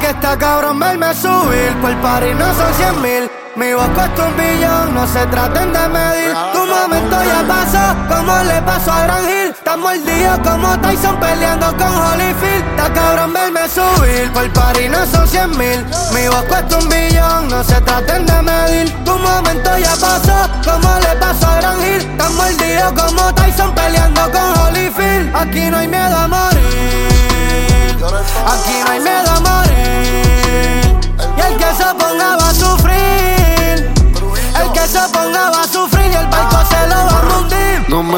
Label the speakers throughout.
Speaker 1: que está cabrón verme subir. Por el party no son cien mil. Mi voz cuesta un billón, no se traten de medir. Tu momento ya pasó, como le pasó a Gran Hill. Estamos mordido como Tyson peleando con Holyfield. Está cabrón verme subir, por el party no son cien mil. Mi voz cuesta un billón, no se traten de medir. Tu momento ya pasó, como le pasó a Gran Hill. Estamos mordido como Tyson peleando con Holyfield.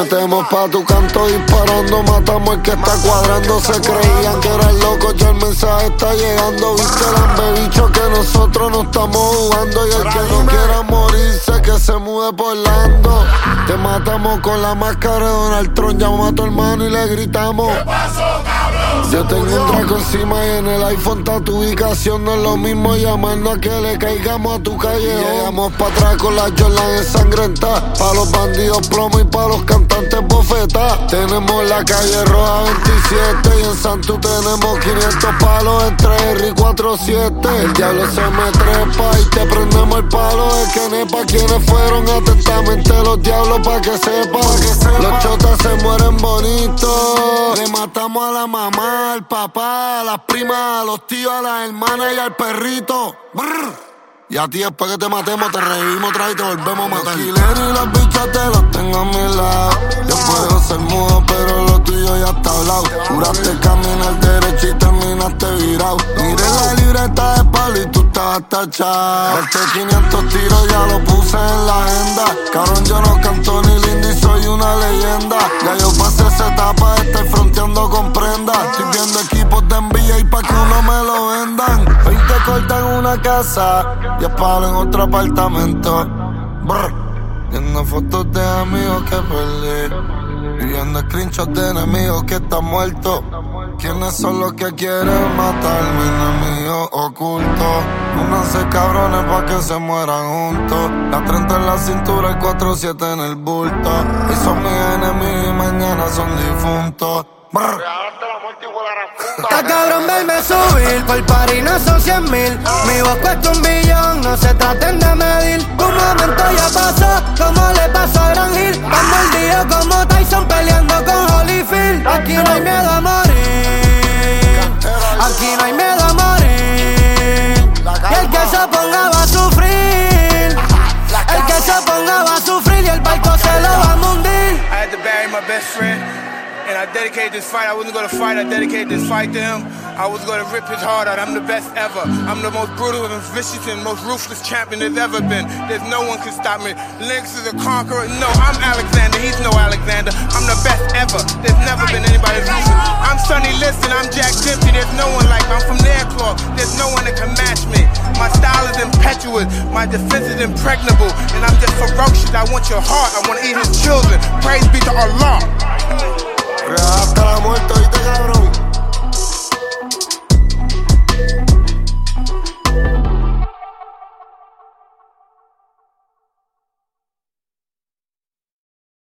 Speaker 2: Metemos pa' tu canto disparando, matamos el que está cuadrando. Se creían que eran locos, ya el mensaje está llegando. Viste el bicho que nosotros no estamos jugando. Y el que no quiera morirse, que se mude por Lando. Te matamos con la máscara de Donald Trump, llamamos a tu hermano y le gritamos. ¿Qué pasó? Yo tengo un traco encima y en el iPhone está tu ubicación. No es lo mismo llamando a que le caigamos a tu calle. Llegamos pa' atrás con la Jordan ensangrentada. Pa' los bandidos plomo y pa' los cantantes bofeta. Tenemos la calle roja 27 y en Santu tenemos 500 palos entre R y 47. El diablo se me trepa y te prendemos el palo. Es que nepa quienes fueron atentamente los diablos pa' que sepan. Los chotas se mueren bonitos. Le matamos a la mamá, al papá, a las primas, a los tíos, a las hermanas y al perrito. Y a ti después que te matemos, te revivimos otra y te volvemos a matar. Los y las bichas te las tengo a mi lado. Yo puedo ser mudo, pero lo tuyo ya está hablado. Juraste caminar derecho Este 500 tiros ya lo puse en la agenda. Cabrón, yo no canto ni lindo soy una leyenda. Ya yo pasé esa etapa estar fronteando con prenda. Estoy viendo equipos de envía y pa' que uno me lo vendan. Hoy te cortan una casa y palo en otro apartamento. Brr. Viendo fotos de amigos que perdí. Viviendo screenshots de enemigos que están muertos. ¿Quiénes son los que quieren matar mi enemigo oculto? Únanse cabrones pa' que se mueran juntos. La 30 en la cintura, el 4-7 en el bulto. Hoy son mis enemigos y mañana son difuntos. Brr.
Speaker 1: Está cabrón verme subir, por el party no son cien mil. Mi voz cuesta un billón, no se traten de medir.
Speaker 3: My best friend. And I dedicated this fight. I wasn't gonna fight. I dedicated this fight to him. I was gonna rip his heart out. I'm the best ever. I'm the most brutal and vicious and most ruthless champion there's ever been. There's no one can stop me. Lynx is a conqueror. No, I'm Alexander. He's no Alexander. I'm the best ever. There's never been anybody ruthless. I'm Sonny Liston. I'm Jack Dempsey. There's no one like me. I'm from Nairclaw. There's no one that can match me. My style My defense is impregnable. And I'm just ferocious. I want your heart. I want to eat his children. Praise be to Allah.